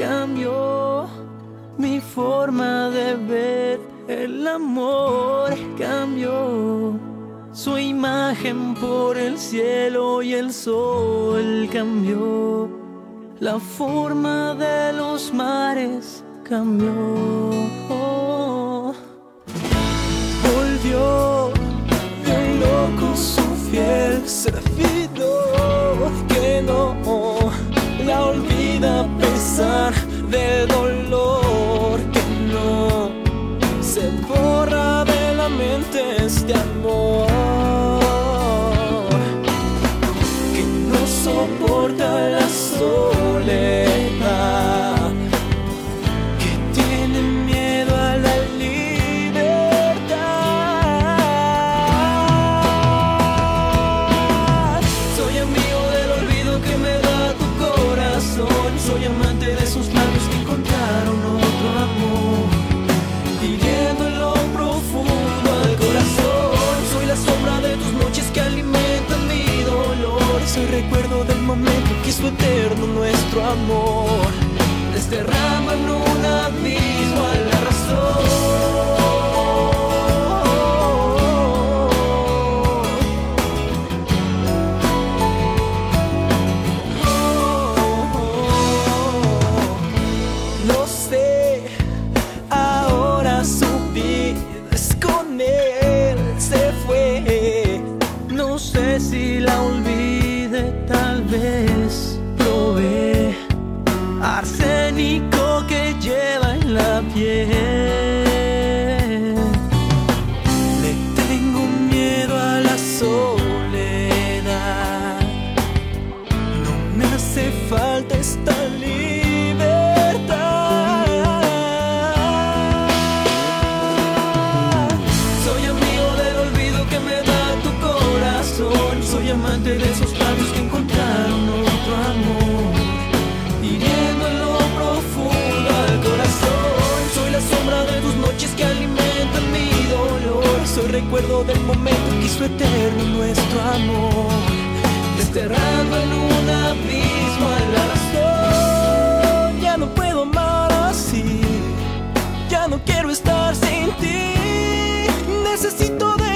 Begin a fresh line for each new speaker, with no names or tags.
cambió, mi forma de ver el amor cambió. Su imagen por el cielo y el sol cambió. La forma de los mares cambió. Volvió de un loco su fiel servidor que no la olvida a pesar del dolor que no se borra de la mente este amor amante de esos labios que encontraron otro amor hiriendo en lo profundo del corazón. Soy la sombra de tus noches que alimentan mi dolor. Soy recuerdo del momento que hizo eterno nuestro amor. Si la olvide, tal vez probé arsénico que lleva en la piel. Le tengo miedo a la soledad. No me hace falta esta libertad. De esos labios que encontraron otro amor. Hiriendo en lo profundo del corazón. Soy la sombra de tus noches que alimentan mi dolor. Soy recuerdo del momento que hizo eterno nuestro amor. Desterrando en un abismo a la razón. Ya no puedo amar así. Ya no quiero estar sin ti. Necesito de